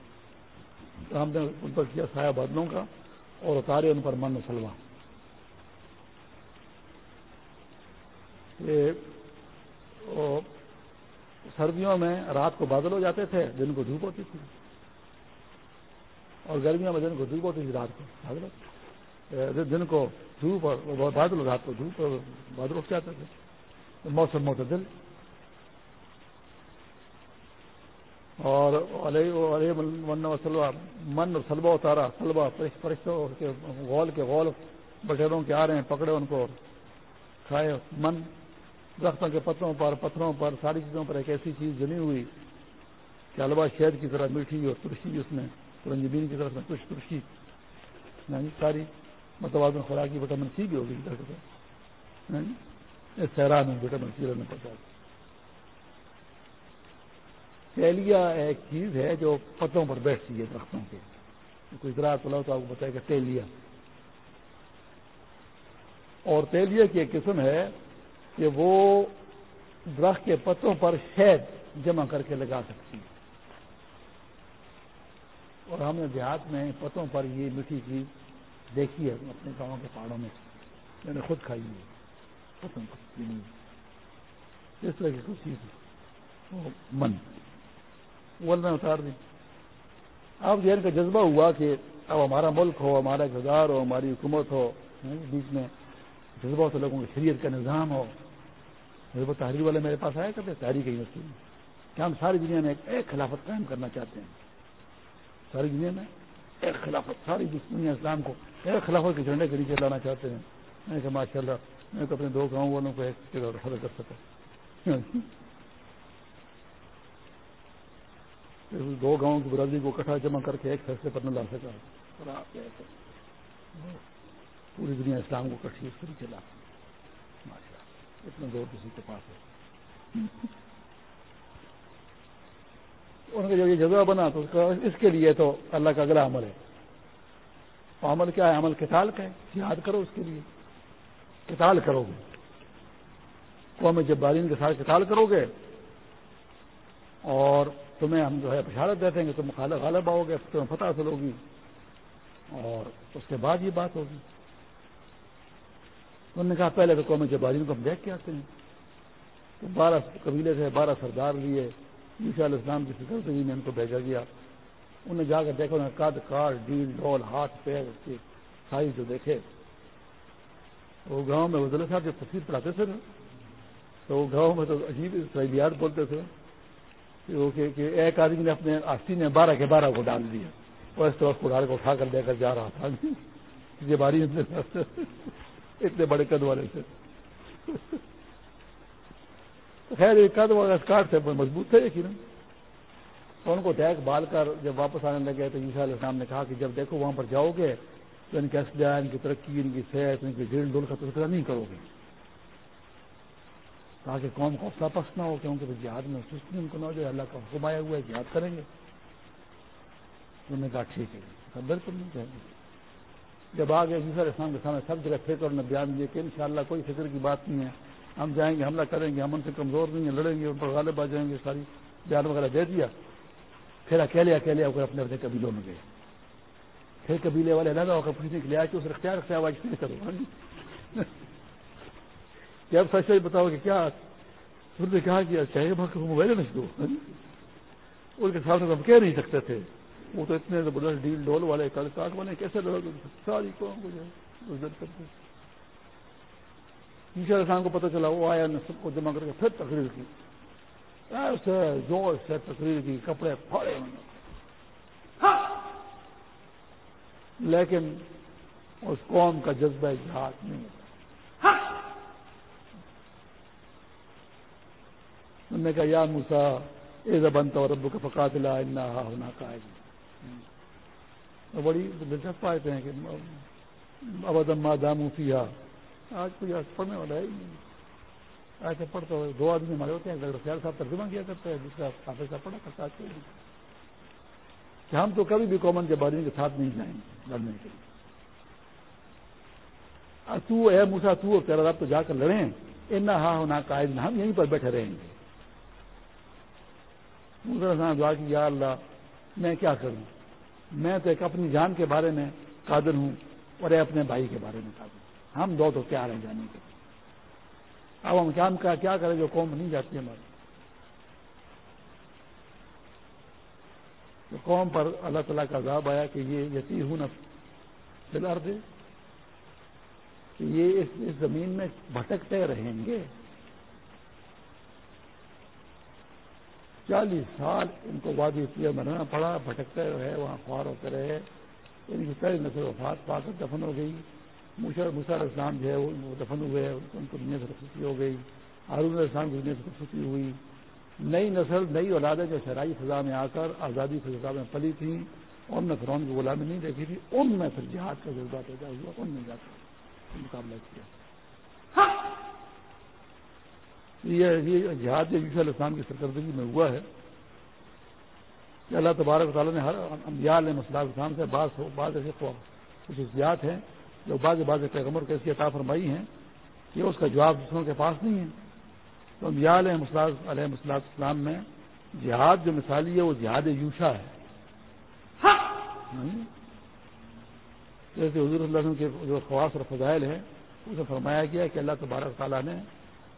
[SPEAKER 1] ہم نے ان پر کیا سایہ بادلوں کا اور اتارے ان پر من سلوا یہ سردیوں میں رات کو بادل ہو جاتے تھے، دن کو دھوپ ہوتی تھی۔ اور گرمیوں میں دن کو دھوپ ہوتی تھی، رات کو بادل دن کو دھوپ اور بادل، رات کو دھوپ اور بادل اٹھ جاتے تھے۔ موسم معتدل۔ اور من اور سلبا اتارا سلبا فرشتوں کے غول کے غول بٹیروں کے آ رہے ہیں پکڑے ان کو کھائے۔ من درختوں کے پتوں پر پتھروں پر ساری چیزوں پر ایک ایسی چیز جمی ہوئی کہ البا شہد کی طرح میٹھی اور ترشی اس میں رنجبین کی طرف میں کچھ ترشی۔ یعنی ساری متوازن خوراکی وٹامن سی بھی ہوگی یعنی اس میں وٹامن سی رہنا پڑتا ہے تیلیا ایک چیز ہے جو پتوں پر بیٹھتی ہے درختوں کے۔ کوئی زراعت والا تو آپ کو بتائے گا تیلیا۔ اور تیلیا کی ایک قسم ہے کہ وہ درخت کے پتوں پر شہد جمع کر کے لگا سکتی ہے۔ اور ہم نے دیہات میں پتوں پر یہ میٹھی چیز دیکھی ہے اپنے گاؤں کے پہاڑوں میں۔ میں نے خود کھائی ہے۔ پتوں پر اس طرح کی کچھ چیز من۔ وہ اللہ اتار دی اب ذہن کا جذبہ ہوا کہ اب ہمارا ملک ہو، ہمارا اقتدار ہو، ہماری حکومت ہو بیچ میں جذبہ تو لوگوں کی شریعت کا نظام ہو۔ جذبہ تحریر والے میرے پاس آیا کرتے، تحریر کی یونیورسٹی میں۔ کہ ہم ساری دنیا میں ایک خلافت قائم کرنا چاہتے ہیں۔ ساری دنیا میں ایک خلافت، ساری دنیا اسلام کو ایک خلافت کے جھنڈے کے نیچے لانا چاہتے ہیں۔ میں کہ ماشاء اللہ میں تو اپنے دو گاؤں والوں کو ایک جگہ حل کر سکا دو گاؤں کی برادری کو کٹھا جمع کر کے ایک فیصلے پر نہ لا سکا پوری دنیا اسلام کو کٹھی اس طریقے لا اتنا دور کسی کے پاس ہے۔ ان کا جب یہ جذبہ بنا تو اس کے لیے تو اللہ کا اگلا عمل ہے۔ عمل کیا ہے؟ عمل کتال کا ہے۔ یاد کرو اس کے لیے۔ کتال کرو گے۔ قوم جب بالین کے ساتھ کتال کرو گے۔ اور تمہیں ہم جو ہے بشارت دیتے ہیں کہ تم خالق غالب آؤ گے، تمہیں فتح حاصل ہوگی۔ اور اس کے بعد یہ بات ہوگی۔ انہوں نے کہا، پہلے تو قوم جبارین کو ہم دیکھ کے آتے ہیں۔ تو بارہ قبیلے سے بارہ سردار لیے علیہ السلام کی سکردگی میں ان کو بھیجا گیا۔ انہوں نے جا کر دیکھا انہیں قد کار ڈیل ڈول ہاتھ، پیر، اس کی سائز جو دیکھے۔ وہ گاؤں میں وزیر صاحب جب تصویر پڑھاتے تھے نا، تو وہ گاؤں میں تو عجیب اسرائیلیات بولتے تھے۔ کہ ایک آدمی نے اپنے آستی نے بارہ کے بارہ کو ڈال دیا اور اس طرح کڑھاڑ کو اٹھا کر لے کر جا رہا تھا۔ [LAUGHS] یہ باری [LAUGHS] اتنے بڑے قد والے تھے۔ [LAUGHS] خیر، یہ قد والے کاٹ سے مضبوط تھے یقین ان کو ٹیک بال کر جب واپس آنے لگے تو عیسیٰ علیہ السلام نے کہا کہ جب دیکھو وہاں پر جاؤ گے تو ان کے اسلحہ، ان کی ترقی، ان کی صحت، ان کی ڈھیل ڈول کا تذکرہ نہیں کرو گے۔ تاکہ قوم کو افسا پس نہ ہو کیونکہ جہاد میں سستی ان کو نہ ہو جائے اللہ کا حکم آیا ہوا ہے، جہاد کریں گے۔ انہوں نے کہا ٹھیک ہے۔ بالکل نہیں کہیں گے۔ جب آگے عیسیٰ اسلام کے سامنے، سب جگہ فکر نے بیان دیے کہ انشاءاللہ کوئی فکر کی بات نہیں ہے۔ ہم جائیں گے، حملہ کریں گے، ہم ان سے کمزور نہیں ہیں، لڑیں گے، ان پر غالب آ جائیں گے، ساری بیان وغیرہ دے دیا۔ پھر اکیلے اکیلے ہو کر اپنے اپنے قبیلوں میں گئے۔ پھر قبیلے والے لگا ہو کر پوچھنے کے لیے آئے کہ اس اختیار سے آواز کرو۔ ہاں جی۔ جب سچ سچ بتاؤ کہ کیا انہوں نے کہا کہ اچھا، چاہے وہاں موبائل نہیں دو ان کے سامنے ہم کہہ نہیں سکتے تھے۔ وہ تو اتنے زبردست ڈیل ڈول والے، کل کاٹ والے، کیسے لوگ ساری قوم کو جو کرتے تیسرے شام کو پتہ چلا، وہ آیا نے سب کو جمع کر کے پھر تقریر کی۔ ایسے زور سے تقریر کی، کپڑے پھاڑے ہاں! لیکن اس قوم کا جذبہ جہاد نہیں۔ ہوتا انہوں نے کہا، یا موسا اے بنتا اور ربو کا فقات لا ہونا کا بڑی دلچسپ آئے ہیں کہ ابدم دامو پیا آج کوئی پڑھنے والا ہے ایسے پڑھتا ہو دو آدمی ہمارے ہوتے ہیں ڈاکٹر سیال صاحب ترجمہ کیا کرتے ہیں جس کا کافی صاحب پڑھا کرتا ہے کہ ہم تو کبھی بھی کامن کے بارے کے ساتھ نہیں جائیں گے لڑنے کے لیے۔ تو اے موسا تو تیرا رب تو جا کر لڑیں۔ اتنا ہاں ہونا قائد ہم یہیں پر بیٹھے رہیں گے۔ دعا کی، یا اللہ، میں کیا کروں؟ میں تو ایک اپنی جان کے بارے میں قادر ہوں اور اپنے بھائی کے بارے میں قادر ہوں۔ ہم دو تو کیا رہے جانے کے۔ اب ہم کام کا کیا کریں جو قوم نہیں جاتی ہماری؟ تو قوم پر اللہ تعالیٰ کا عذاب آیا کہ یہ یتی ہوں نہ دے کہ یہ اس زمین میں بھٹکتے رہیں گے۔ چالیس سال ان کو وادی کیا مرنا پڑا، بھٹکتے رہے، وہاں خوار ہوتے رہے۔ ان کی کئی نسل وفات پا کر دفن ہو گئی۔ مسر اسلام جو ہے وہ دفن ہوئے، ان کو دنیا سے رخصتی ہو گئی۔ ہارون اسلام کی دنیا سے رخصتی ہوئی۔ نئی نسل، نئی اولادیں جو شرائی فضا میں آ کر آزادی فضا میں پلی تھیں، ان میں فرون کی غلامی نہیں دیکھی تھی، ان میں پھر جہاد کا جذبہ پیدا ہوا، ان میں جا کر مقابلہ کیا۔ ہاں۔ یہ جہاد علیہ السلام کی سرکردگی میں ہوا ہے کہ اللہ تبارک تعالیٰ نے ہر انبیاء علیہ مسلح اسلام سے بعض بعض ایسے خصوصیات ہیں جو بعض بعض پیغمبر کو ایسی عطا فرمائی ہیں کہ اس کا جواب دوسروں کے پاس نہیں ہے۔ تو انبیاء علیہ مسلح علیہ مسلح اسلام میں جہاد جو مثالی ہے وہ جہاد یوشا ہے۔ جیسے حضور اللہ وسلم کے جو خواص اور فضائل ہیں اسے فرمایا گیا کہ اللہ تبارک تعالیٰ نے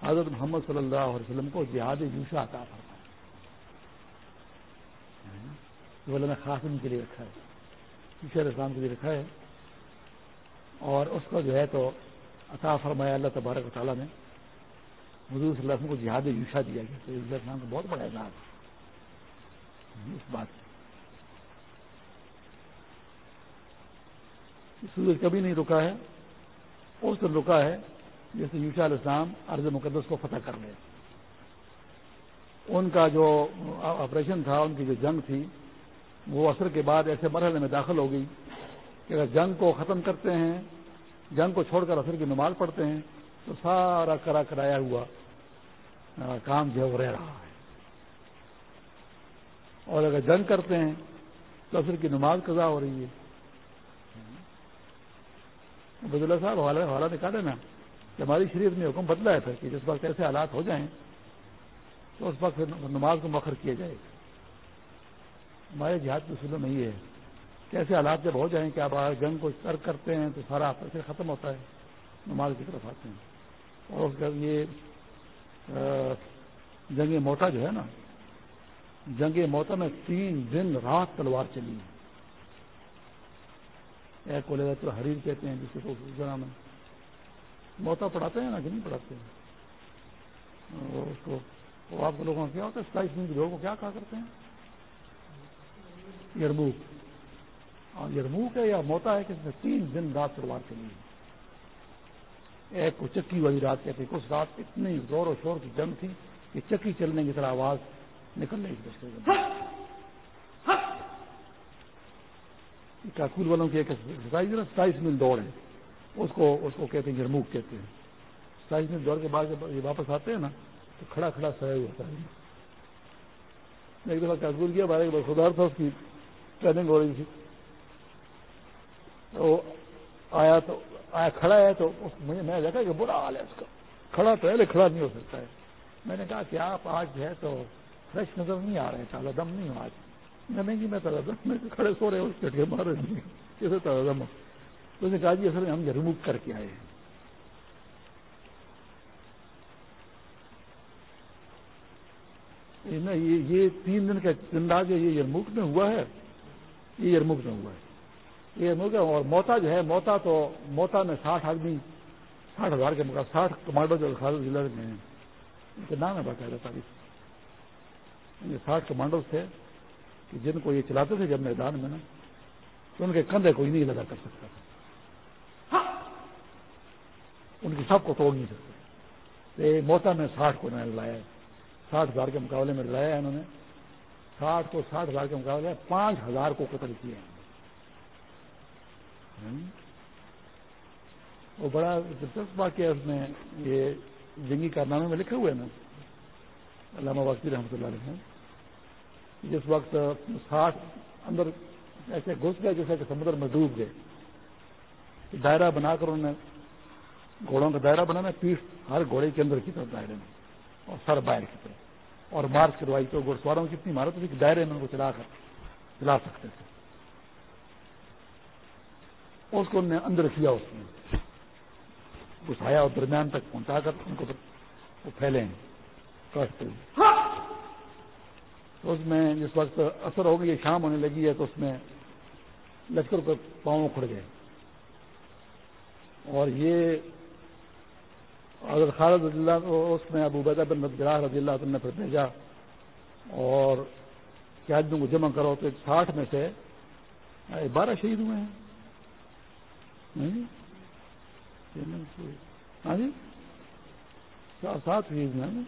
[SPEAKER 1] حضرت محمد صلی اللہ علیہ وسلم کو جہاد یوشا عطا فرمایا۔ اللہ نے خاص ان کے لیے رکھا ہے۔ علیہ السلام کے لیے رکھا ہے۔ اور اس کو جو ہے تو عطا فرمایا اللہ تبارک و تعالیٰ نے۔ حضور صلی اللہ علیہ وسلم کو جہاد یوشا دیا گیا۔ تو علیہ السلام کو بہت بڑا اعزاز اس بات سورج کبھی نہیں رکا ہے۔ اس دن رکا ہے۔ جیسے یوشا علیہ السلام عرض مقدس کو فتح کر لے۔ ان کا جو آپریشن تھا، ان کی جو جنگ تھی، وہ اثر کے بعد ایسے مرحلے میں داخل ہو گئی کہ اگر جنگ کو ختم کرتے ہیں، جنگ کو چھوڑ کر اثر کی نماز پڑھتے ہیں، تو سارا کرا کرایا ہوا کام جو ہے وہ رہ رہا ہے۔ اور اگر جنگ کرتے ہیں، تو اثر کی نماز قضا ہو رہی ہے۔ بدلا صاحب، حوالہ نکالے نا کہ ہماری شریف نے حکم بدلا ہے پھر کہ جس وقت ایسے حالات ہو جائیں تو اس وقت نماز کو مؤخر کیا جائے گا۔ ہمارے جہاد کے اصولوں میں یہ ہے کہ ایسے حالات جب ہو جائیں کہ آپ جنگ کو ترک کرتے ہیں تو سارا پیسے ختم ہوتا ہے، نماز کی طرف آتے ہیں۔ اور اس کا یہ جنگ موتا جو ہے نا، جنگ موتا میں تین دن رات تلوار چلی۔ ہے ایک کو لے تو حریر کہتے ہیں، جس کو میں موتا پڑھاتے ہیں نا کہ نہیں پڑھاتے ہیں؟ اس کو آپ لوگوں کا کیا ہوتا ہے؟ ستائیس دن کے لوگوں کو کیا کہا کرتے ہیں؟ یرموک۔ اور یرموک ہے یا موتا ہے کہ اس میں تین دن رات تلوار چلی ایک کو چکی والی رات کہتے کچھ رات اتنی زور و شور کی جنگ تھی کہ چکی چلنے کی طرح آواز نکلنے کی کاکول والوں کی ایک ستائیس منٹ دوڑ ہے۔ اس کو اس کو کہتے ہیں یرموک کہتے ہیں۔ ستائیس منٹ دوڑ کے بعد جب یہ واپس آتے ہیں نا، تو کھڑا کھڑا سیا ہوتا ہے۔ ایک دفعہ کاکول کیا بارے خدا تھا، اس کی ٹریننگ ہو رہی تھی۔ تو آیا تو آیا، کھڑا ہے تو مجھے میں دیکھا کہ برا حال ہے اس کا۔ کھڑا تو ہے کھڑا نہیں ہو سکتا ہے۔ میں نے کہا کہ آپ آج ہے تو فریش نظر نہیں آ رہے ہیں، تازہ دم نہیں ہو آج۔ میں نہیں جی میں تازہ دم میں کھڑے سو رہے اس کے مار رہے ہیں۔ کیسے تازہ دم تو نے کہا جی اصل ہم یہ ریموو کر کے آئے ہیں۔ یہ تین دن کا انداز ہے، یہ یرموک میں ہوا ہے۔ یہ یرموک میں ہوا ہے۔ یہ یرموک اور موتا جو ہے، موتا تو، موتا میں ساٹھ آدمی، ساٹھ ہزار کے مقابلے، ساٹھ کمانڈو جو خالد ضلع میں ہیں۔ ان کے نام ہے باقاعدہ تاریخ یہ ساٹھ کمانڈوز تھے کہ جن کو یہ چلاتے تھے جب میدان میں نا، تو ان کے کندھے کوئی نہیں لگا کر سکتا تھا۔ ان کی سب کو توڑ نہیں سکتے۔ موتا میں ساٹھ کو نہ لایا ساٹھ ہزار کے مقابلے میں لایا انہوں نے۔ ساٹھ کو ساٹھ ہزار کے مقابلے پانچ ہزار کو قتل کیا وہ بڑا دلچسپ واقعہ اس میں یہ جنگی کارنامے میں لکھے ہوئے نا۔ علامہ واقعی رحمۃ اللہ علیہ۔ جس وقت ساٹھ اندر ایسے گھس گئے جیسے کہ سمندر میں ڈوب گئے۔ دائرہ بنا کر انہوں نے گھوڑوں کا دائرہ بنانا پیٹ ہر گھوڑے کے اندر کی طرف دائرے میں، اور سر باہر کی طرف۔ اور مارچ کروائی تو گھڑ سواروں کی اتنی مہارت تھی کہ دائرے میں ان کو چلا کر چلا سکتے تھے۔ اس کو انہوں نے اندر کیا، اس میں گھسایا اور درمیان تک پہنچا کر ان کو وہ پھیلے ہیں تو اس میں جس وقت اثر ہو گئی شام ہونے لگی ہے، تو اس میں لشکر کو پاؤں کھڑ گئے۔ اور یہ حضرت خالد رضی اللہ اس میں ابو بیدہ بن گراہ رضی اللہ نے پھر بھیجا۔ اور کیا کو جمع کرو تو ساٹھ میں سے بارہ شہید ہوئے ہیں۔ ہاں جی؟ سات شہید ہوئے ہیں۔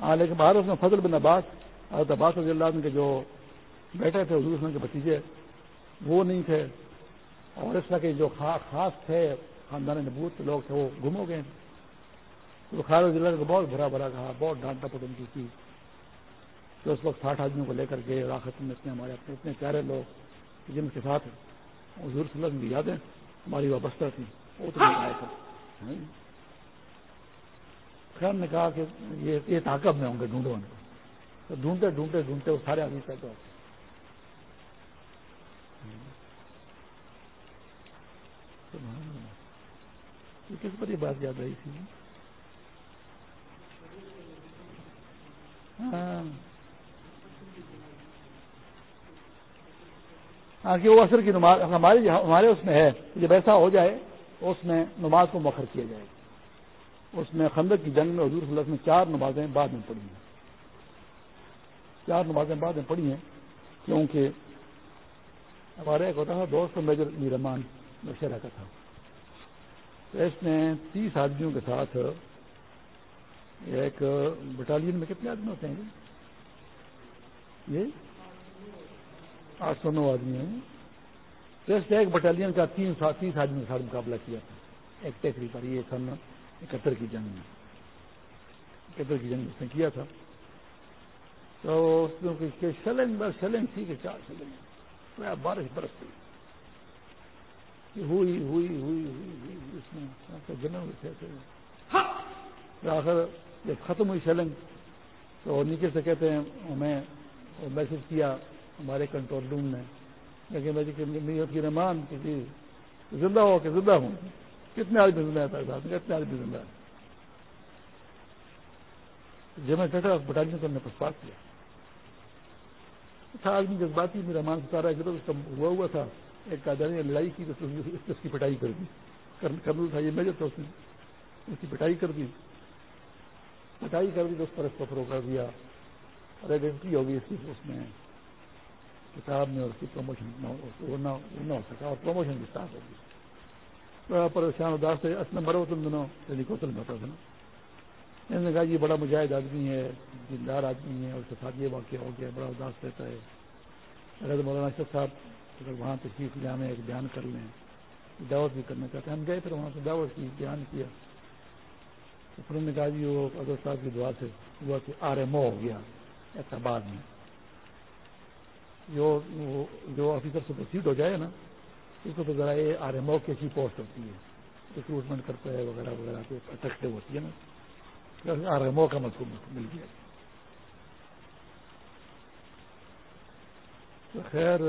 [SPEAKER 1] ہاں لیکن باہر اس میں فضل بن عباس، حضرت عباس رضی اللہ عنہ کے جو بیٹھے تھے، حضور کے بتیجے وہ نہیں تھے۔ اور اس طرح کے جو خاص تھے خاندان نبوت لوگ تھے، وہ گم ہو گئے تو خالد ضلع کو بہت برا برا کہا بہت ڈانٹا پٹ کی تھی۔ تو اس وقت ساٹھ آدمیوں کو لے کر گئے راحت میں اتنے ہمارے اپنے اتنے پیارے لوگ جن کے ساتھ حضور صلی اللہ علیہ وسلم یادیں ہماری وابستہ تھیں، وہ تو آئے تھے۔ خیر نے کہا کہ یہ طاقت میں ہوں گے ڈھونڈو ان کو۔ تو ڈھونڈتے ڈھونڈتے ڈھونڈتے وہ سارے آدمی پیدا ہوتے کس پر یہ بات یاد رہی تھی۔ ہاں۔ کہ وہ اثر کی نماز ہمارے ہمارے اس میں ہے، جب ایسا ہو جائے، اس میں نماز کو مؤخر کیا جائے۔ اس میں خندق کی جنگ میں حضور صلی اللہ علیہ وسلم چار نمازیں بعد میں پڑھی ہیں۔ چار نمازیں بعد میں پڑھی ہیں، کیونکہ ہمارے ایک ہوتا تھا، دوست میجر میرمان دشہرا کا تھا۔ تو اس نے تیس آدمیوں کے ساتھ ایک بٹالین میں کتنے آدمی ہوتے ہیں جی؟ یہ آٹھ سو نو آدمی ہیں۔ تو اس نے ایک بٹالین کا تین تیس آدمی کے ساتھ مقابلہ کیا تھا۔ ایک ٹیکری پر۔ یہ سن اکہتر کی جنگ میں۔ اکہتر کی جنگ اس نے کیا تھا۔ تو اس شلنگ بس شلنگ تھی کہ چار شلنگ بارش برس گئی ہوئی ہوئی ہوئی ہوئی اس میں جنم آخر جب ختم ہوئی شیلنگ تو نیچے سے کہتے ہیں ہمیں میسج کیا ہمارے کنٹرول روم نے لیکن رحمان کسی زندہ ہو کہ زندہ ہوں۔ کتنے آدمی زندہ ہے صاحب کتنے آدمی زندہ ہے جب میں کہتا بٹالین کو ہم نے پسپاس کیا تھا آدمی جذباتی میرا مان ستارا ہے اس کا ہوا ہوا تھا۔ ایک قادر نے لڑائی کی تو اس کی پٹائی کر دی۔ کرنل تھا یہ میجر تھا اس نے۔ اس کی پٹائی کر دی۔ پٹائی کر دی تو اس پر اس کو فروغ کر دیا۔ اور آئیڈینٹی ہوگی اس کی اس میں کتاب میں اور اس کی پروموشن نہ ہو سکا اور پروموشن بھی اسٹارٹ ہوگی بڑا پریشان اداس سے اصل نمبر تم دونوں ٹیلی یعنی کوشل میں ہوتا تھا نا۔ انہوں نے کہا یہ بڑا مجاہد آدمی ہے، دیندار آدمی ہے اور اس کے ساتھ یہ واقعہ ہو گیا، بڑا اداس رہتا ہے۔ اگر مولانا اشرف صاحب اگر وہاں تشریف لے ہمیں ایک بیان کر لیں، دعوت بھی کرنا چاہتے ہیں۔ ہم گئے پھر وہاں سے دعوت کی، بیان کیا۔ تو پھر نے کہا جی وہ اگر صاحب کی دعا سے ہوا کہ آر ایم او ہو گیا احتباد میں۔ جو جو آفیسر سے پروسیڈ ہو جائے نا، اس کو تو ذرا یہ آر ایم او کی اچھی پوسٹ ہوتی ہے۔ ریکروٹمنٹ کرتا ہے وغیرہ وغیرہ، تو اٹریکٹیو ہوتی ہے نا آر ایم او کا مطلب مل گیا۔ خیر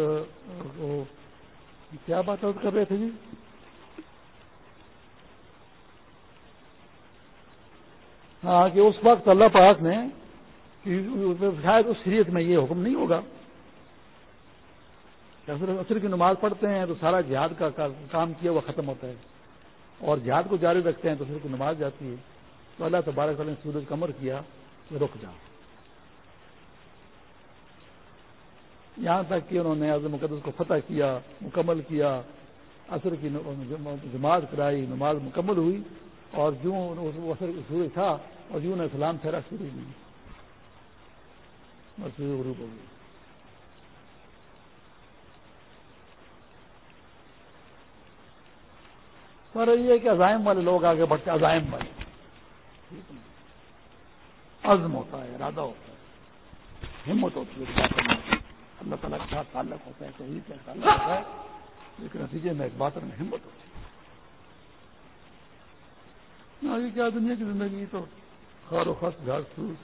[SPEAKER 1] کیا بات کر رہے تھے جی؟ ہاں کہ اس وقت اللہ پاک نے شاید اس شریعت میں یہ حکم نہیں ہوگا۔ عصر کی نماز پڑھتے ہیں تو سارا جہاد کا کام کیا وہ ختم ہوتا ہے۔ اور جہاد کو جاری رکھتے ہیں تو عصر کی نماز جاتی ہے۔ تو اللہ تبارک نے سورج کمر کیا، رک جاؤ۔ یہاں تک کہ انہوں نے عظم مقدس کو فتح کیا، مکمل کیا، عصر کی جماعت کرائی، نماز مکمل ہوئی اور جو اثر سورج تھا اور یوں نے اسلام ٹھہرا شروع نہیں غروب ہو گئی۔ پر یہ کہ عزائم والے لوگ آگے بڑھتے عزائم والے عزم ہوتا ہے، ارادہ ہوتا ہے، ہمت ہوتی ہے۔ اللہ تعالیٰ کے ساتھ تعلق ہوتا ہے توحید کا تعلق ہوتا ہے لیکن نتیجے میں ایک بات میں ہمت ہوتی ہے۔ آگے کیا دنیا کی زندگی تو خار و خس گھاس پھوس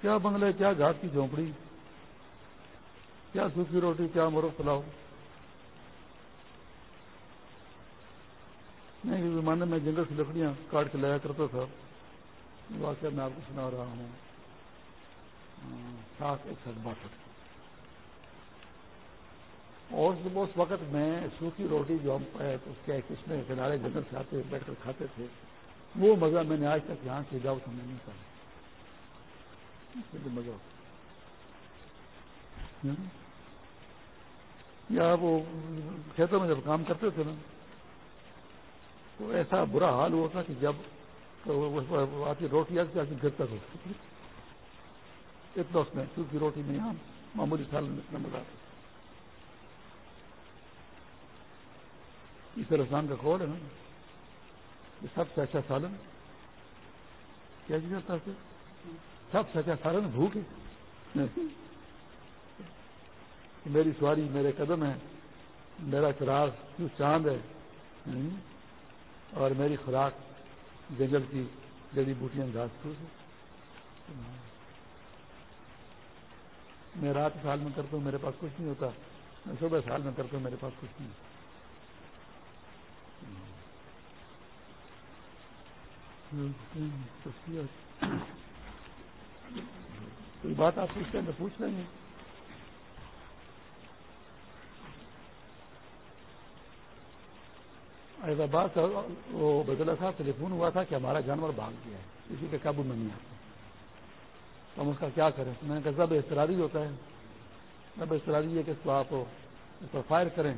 [SPEAKER 1] کیا بنگلے، کیا گھاٹ کی جھونپڑی؟ کیا سوکھی روٹی، کیا مرغ پلاؤ؟ میں زمانے میں جنگل سے لکڑیاں کاٹ کے لایا کرتا تھا۔ واقعہ میں آپ کو سنا رہا ہوں۔ سات اکسٹھ باسٹھ اور اس وقت میں سوکھی روٹی جو ہم اس کے اس میں کنارے جنگل سے آتے، بیٹھ کر کھاتے تھے۔ وہ مزہ میں نے آج تک یہاں سے جاؤ سمجھ نہیں پایا مزہ یا وہ کھیتوں میں جب کام کرتے تھے نا، تو ایسا برا حال ہوا تھا کہ جب آتی روٹی آتی آتی گرتا تھا اتنا اس میں سوکھی روٹی ہاں، میں یہاں معمولی سالن میں اتنا مزہ آتا اس رسان کا کھول ہے نا، یہ سب سے اچھا سالن۔ کیا چیز کرتا ہے سب سے اچھا سالن بھوک ہے۔ میری سواری، میرے قدم ہے میرا چراغ چاند ہے۔ اور میری خوراک، جنگل کی جڑی بوٹیاں گھاس پھوس ہے میں رات سال میں کرتا ہوں، میرے پاس کچھ نہیں ہوتا۔ میں صبح سال میں کرتا ہوں، میرے پاس کچھ نہیں۔ ہوتا کوئی بات آپ پوچھتے ہیں تو پوچھ لیں گے۔ ایسا آباد وہ بدلا صاحب ٹیلیفون ہوا تھا کہ ہمارا جانور بھاگ گیا ہے۔ اسی کے قابو میں نہیں آتا۔ ہم اس کا کیا کریں؟ میں نے کہا، زب استراری ہوتا ہے، زب استراری ہے کہ اس کو آپ اس پر فائر کریں۔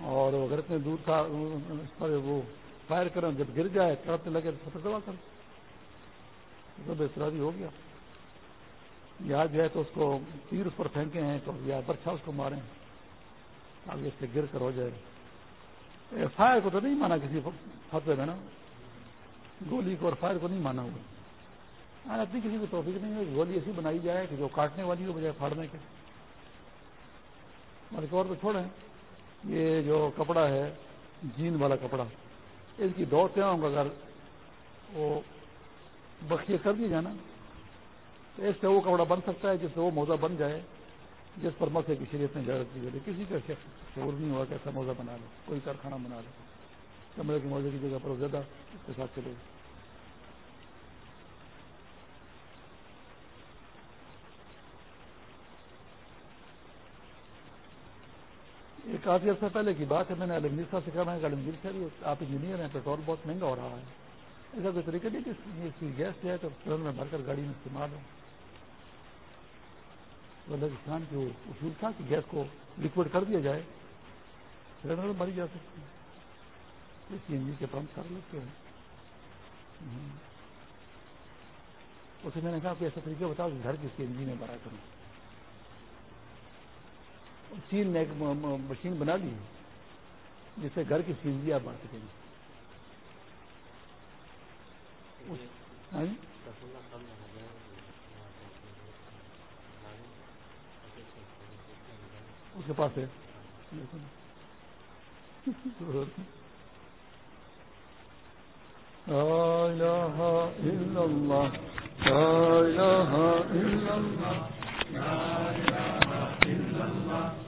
[SPEAKER 1] اور اگر اتنے دور تھا، اس پر وہ فائر کریں، جب گر جائے، تڑپنے لگے تو فتح دبا کر۔ زب استراری ہو گیا۔ یا جو ہے تو اس کو تیر اس پر پھینکے ہیں، تو یا برچھا اس کو ماریں۔ آگے اس سے گر کر ہو جائے۔ فائر کو تو نہیں مانا کسی فتوے میں نا۔ گولی کو اور فائر کو نہیں مانا ہوا۔ اپنی کسی کو توفیق نہیں ہے گولی ایسی بنائی جائے کہ جو کاٹنے والی ہو بجائے پھاڑنے کے۔ اور ایک اور تو چھوڑیں، یہ جو کپڑا ہے، جین والا کپڑا، اس کی دو تیاؤں کا اگر وہ بخیے کر دیا جائے نا، تو اس سے وہ کپڑا بن سکتا ہے جس سے وہ موزہ بن جائے، جس پر مسئلے کی شریعت نے اجازت دی جاتی کسی کا شعور نہیں ہوا کہ ایسا موزہ بنا لو کوئی کارخانہ بنا لو کمرے کے موزے کی جگہ پر زیادہ اس کے ساتھ چلے۔ یہ کافی عرصہ پہلے کی بات ہے، میں نے علمگیر صاحب سے کہا، میں علمگیر صاحب، آپ انجینئر ہیں، پیٹرول بہت مہنگا ہو رہا ہے۔ ایسا کوئی طریقہ نہیں کہ اس کی گیس جو ہے تو ترنت میں بھر کر گاڑی میں استعمال ہو۔ بلکستان کی اصول تھا کہ گیس کو لکوڈ کر دیا جائے سلینڈر مری جا سکتی ہے سی این جی کے پمپ کر لیتے ہیں۔ اسے میں نے کہا کہ ایسا طریقہ بتاؤ کہ گھر کی سی این جی میں بھرا کروں چین نے ایک مشین بنا لی جس سے گھر کی سی آپ بھر سکیں گے ہاں جی؟ اس کے پاس ہے۔ لا الہ الا اللہ، لا الہ اللہ